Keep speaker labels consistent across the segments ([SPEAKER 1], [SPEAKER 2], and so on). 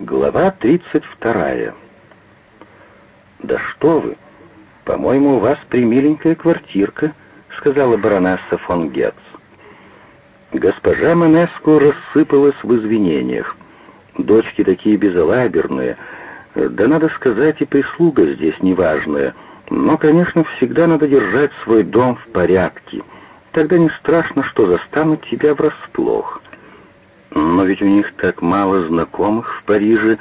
[SPEAKER 1] Глава 32. «Да что вы! По-моему, у вас примиленькая квартирка», — сказала баронесса фон Гетц. Госпожа Манеску рассыпалась в извинениях. Дочки такие безалаберные, да, надо сказать, и прислуга здесь неважная. Но, конечно, всегда надо держать свой дом в порядке. Тогда не страшно, что застанут тебя врасплох. Но ведь у них так мало знакомых в Париже,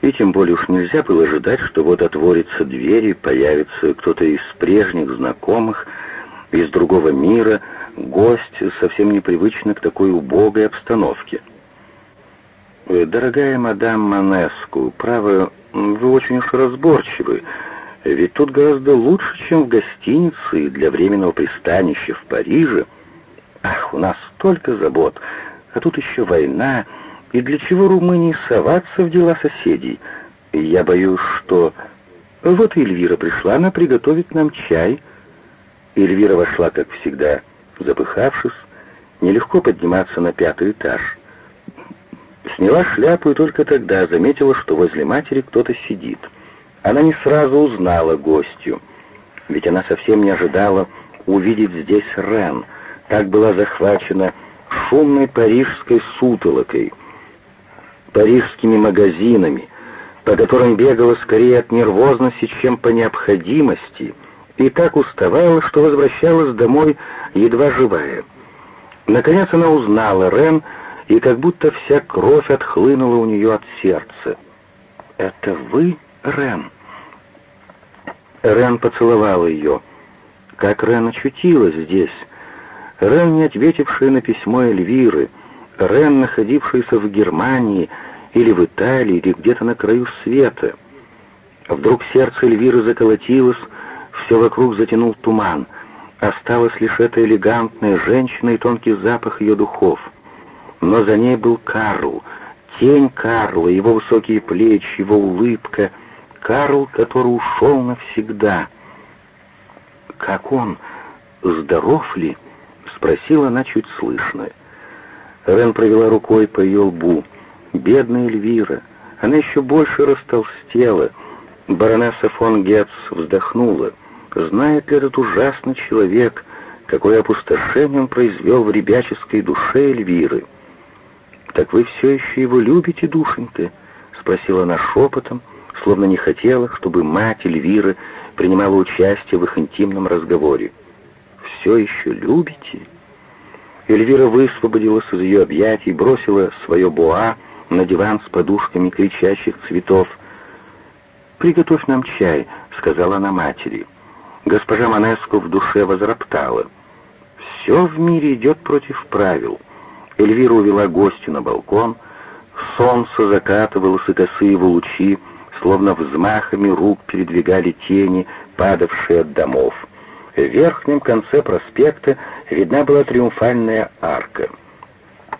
[SPEAKER 1] и тем более уж нельзя было ожидать, что вот отворится дверь и появится кто-то из прежних знакомых, из другого мира, гость, совсем непривычный к такой убогой обстановке. «Дорогая мадам Манеску, право, вы очень уж разборчивы, ведь тут гораздо лучше, чем в гостинице и для временного пристанища в Париже. Ах, у нас столько забот!» А тут еще война. И для чего Румынии соваться в дела соседей? Я боюсь, что... Вот Эльвира пришла, она приготовит нам чай. Эльвира вошла, как всегда, запыхавшись. Нелегко подниматься на пятый этаж. Сняла шляпу и только тогда заметила, что возле матери кто-то сидит. Она не сразу узнала гостью, ведь она совсем не ожидала увидеть здесь Рен. Так была захвачена шумной парижской сутолокой, парижскими магазинами, по которым бегала скорее от нервозности, чем по необходимости, и так уставала, что возвращалась домой едва живая. Наконец она узнала Рен, и как будто вся кровь отхлынула у нее от сердца. «Это вы, Рен?» Рен поцеловала ее. Как Рен очутилась здесь, Рен, не ответившая на письмо Эльвиры, Рен, находившийся в Германии или в Италии, или где-то на краю света. Вдруг сердце Эльвиры заколотилось, все вокруг затянул туман. Осталась лишь эта элегантная женщина и тонкий запах ее духов. Но за ней был Карл, тень Карла, его высокие плечи, его улыбка. Карл, который ушел навсегда. Как он? Здоров ли? Спросила она чуть слышно. Рен провела рукой по ее лбу. Бедная Эльвира. Она еще больше растолстела. Баронесса фон Гетц вздохнула. Знает ли этот ужасный человек, какое опустошение он произвел в ребяческой душе Эльвиры? «Так вы все еще его любите, душенька?» — спросила она шепотом, словно не хотела, чтобы мать Эльвиры принимала участие в их интимном разговоре. «Все еще любите?» Эльвира высвободилась из ее объятий, бросила свое буа на диван с подушками кричащих цветов. «Приготовь нам чай», — сказала она матери. Госпожа Манеску в душе возроптала. «Все в мире идет против правил». Эльвира увела гостю на балкон. Солнце закатывалось, и косые его лучи, словно взмахами рук передвигали тени, падавшие от домов. В верхнем конце проспекта видна была триумфальная арка.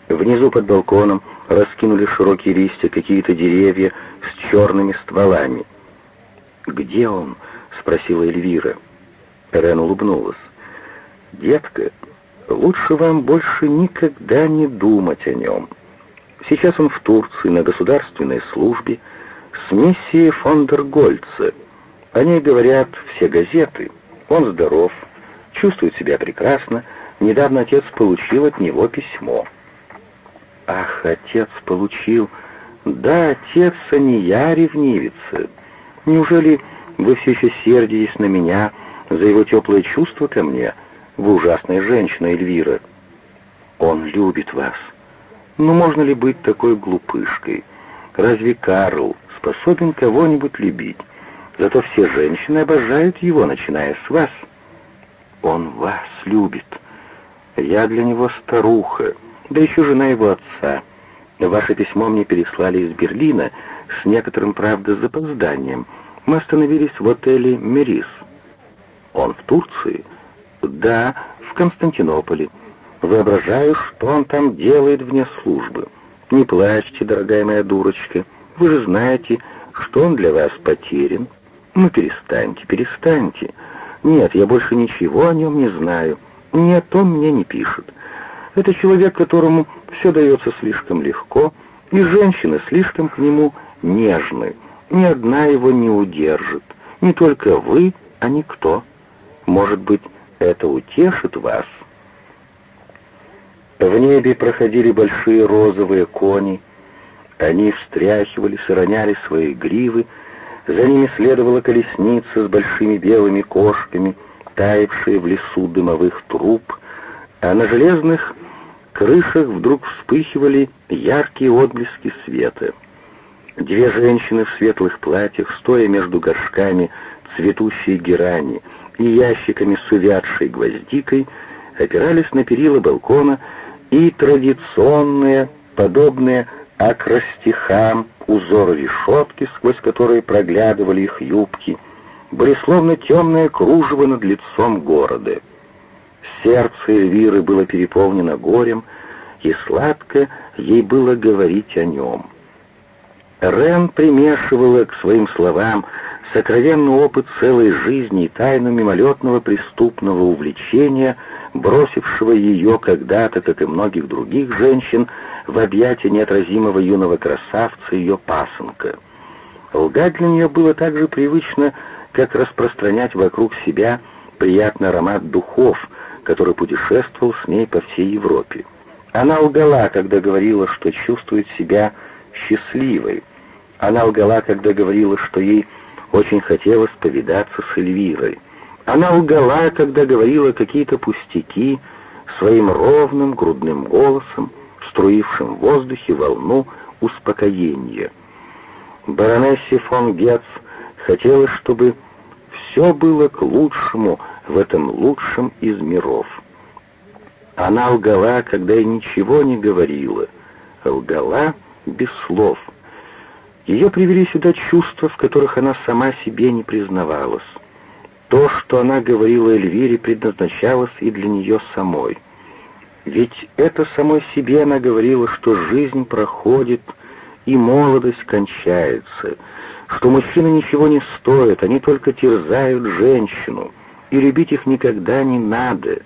[SPEAKER 1] Внизу под балконом раскинули широкие листья какие-то деревья с черными стволами. «Где он?» — спросила Эльвира. Рен улыбнулась. «Детка, лучше вам больше никогда не думать о нем. Сейчас он в Турции на государственной службе с миссией фон дер Гольца. О ней говорят все газеты». Он здоров, чувствует себя прекрасно. Недавно отец получил от него письмо. Ах, отец получил. Да, отец, а не я ревнивица. Неужели вы все еще сердитесь на меня за его теплое чувство ко мне? Вы ужасная женщина, Эльвира. Он любит вас. Но можно ли быть такой глупышкой? Разве Карл способен кого-нибудь любить? Зато все женщины обожают его, начиная с вас. Он вас любит. Я для него старуха, да еще жена его отца. Ваше письмо мне переслали из Берлина с некоторым, правда, запозданием. Мы остановились в отеле «Мерис». Он в Турции? Да, в Константинополе. Воображаю, что он там делает вне службы. Не плачьте, дорогая моя дурочка. Вы же знаете, что он для вас потерян. «Ну, перестаньте, перестаньте. Нет, я больше ничего о нем не знаю. Нет, он мне не пишет. Это человек, которому все дается слишком легко, И женщины слишком к нему нежны, ни одна его не удержит. Не только вы, а никто. Может быть, это утешит вас?» В небе проходили большие розовые кони. Они встряхивались и роняли свои гривы. За ними следовала колесница с большими белыми кошками, таявшие в лесу дымовых труб, а на железных крышах вдруг вспыхивали яркие отблески света. Две женщины в светлых платьях, стоя между горшками цветущей герани и ящиками с увядшей гвоздикой, опирались на перила балкона и традиционные, подобные акростихам, узоры решетки, сквозь которые проглядывали их юбки, были словно темное кружево над лицом города. Сердце Эльвиры было переполнено горем, и сладко ей было говорить о нем. Рен примешивала к своим словам сокровенный опыт целой жизни и тайну мимолетного преступного увлечения — бросившего ее когда-то, как и многих других женщин, в объятия неотразимого юного красавца ее пасынка. Лгать для нее было так же привычно, как распространять вокруг себя приятный аромат духов, который путешествовал с ней по всей Европе. Она лгала, когда говорила, что чувствует себя счастливой. Она лгала, когда говорила, что ей очень хотелось повидаться с Эльвирой. Она лгала, когда говорила какие-то пустяки своим ровным грудным голосом, струившим в воздухе волну успокоения. Баронессе фон Гетц хотелось, чтобы все было к лучшему в этом лучшем из миров. Она лгала, когда и ничего не говорила, лгала без слов. Ее привели сюда чувства, в которых она сама себе не признавалась. То, что она говорила Эльвире, предназначалось и для нее самой. Ведь это самой себе она говорила, что жизнь проходит и молодость кончается, что мужчины ничего не стоят, они только терзают женщину, и любить их никогда не надо.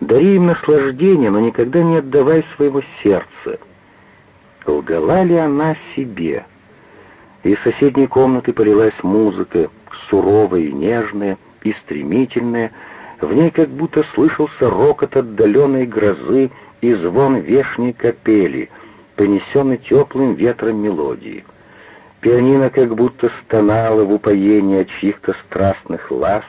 [SPEAKER 1] Дари им наслаждение, но никогда не отдавай своего сердца. Лгала ли она себе? Из соседней комнаты полилась музыка, суровая и нежная, и стремительная, в ней как будто слышался рокот отдаленной грозы и звон вешней капели, понесенный теплым ветром мелодии. Пианино как будто стонало в упоении от чьих-то страстных ласт.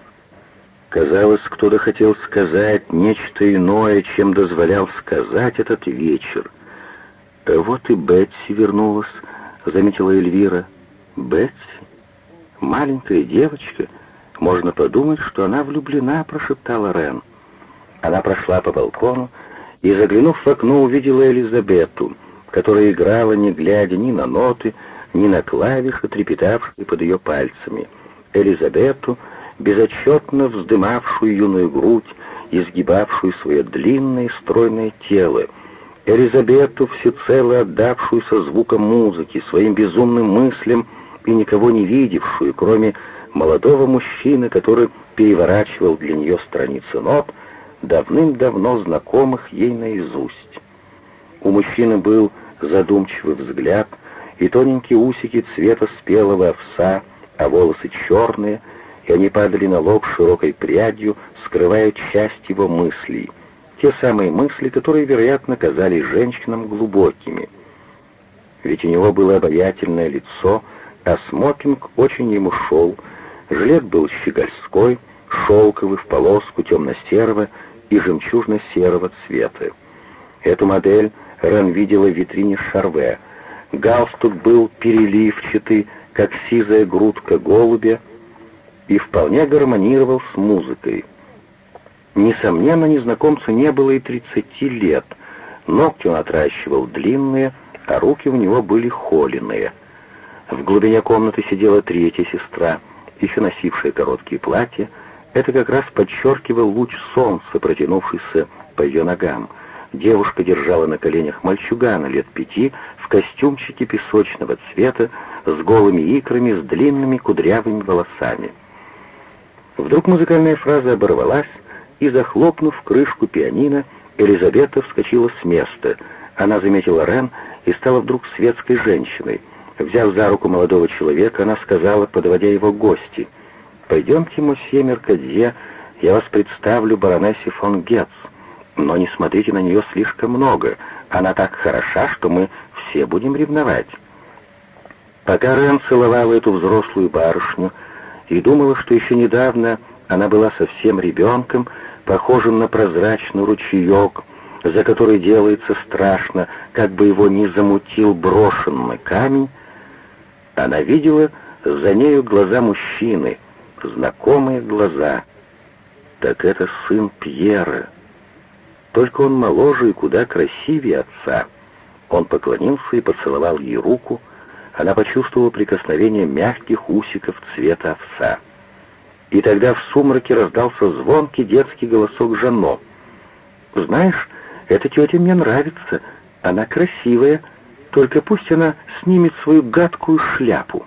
[SPEAKER 1] Казалось, кто-то хотел сказать нечто иное, чем дозволял сказать этот вечер. «Вот и Бетси вернулась», — заметила Эльвира. «Бетси? Маленькая девочка?» «Можно подумать, что она влюблена», — прошептала Рен. Она прошла по балкону и, заглянув в окно, увидела Элизабету, которая играла, не глядя ни на ноты, ни на клавиши, трепетавшие под ее пальцами. Элизабету, безотчетно вздымавшую юную грудь, изгибавшую свое длинное стройное тело, Элизабету, всецело отдавшуюся звукам музыки, своим безумным мыслям и никого не видевшую, кроме молодого мужчины, который переворачивал для нее страницы нот, давным-давно знакомых ей наизусть. У мужчины был задумчивый взгляд и тоненькие усики цвета спелого овса, а волосы черные, и они падали на лоб широкой прядью, скрывая часть его мыслей, те самые мысли, которые, вероятно, казались женщинам глубокими. Ведь у него было обаятельное лицо, а смокинг очень ему шел, Жилет был щегольской, шелковый, в полоску темно-серого и жемчужно-серого цвета. Эту модель Рен видела в витрине Шарве. Галстук был переливчатый, как сизая грудка голубя, и вполне гармонировал с музыкой. Несомненно, незнакомцу не было и тридцати лет. Ногти он отращивал длинные, а руки у него были холеные. В глубине комнаты сидела третья сестра — еще носившая короткие платья, это как раз подчеркивал луч солнца, протянувшийся по ее ногам. Девушка держала на коленях мальчугана лет пяти в костюмчике песочного цвета с голыми икрами, с длинными кудрявыми волосами. Вдруг музыкальная фраза оборвалась, и, захлопнув крышку пианино, Элизабета вскочила с места. Она заметила Рен и стала вдруг светской женщиной. Взяв за руку молодого человека, она сказала, подводя его к гости, «Пойдемте, мосье Меркадье, я вас представлю баронессе фон Гетц, но не смотрите на нее слишком много, она так хороша, что мы все будем ревновать». Пока Рен целовала эту взрослую барышню и думала, что еще недавно она была совсем ребенком, похожим на прозрачный ручеек, за который делается страшно, как бы его ни замутил брошенный камень, она видела за нею глаза мужчины, знакомые глаза. Так это сын Пьера. Только он моложе и куда красивее отца. Он поклонился и поцеловал ей руку. Она почувствовала прикосновение мягких усиков цвета овса. И тогда в сумраке раздался звонкий детский голосок Жано. «Знаешь, эта тетя мне нравится. Она красивая, только пусть она снимет свою гадкую шляпу».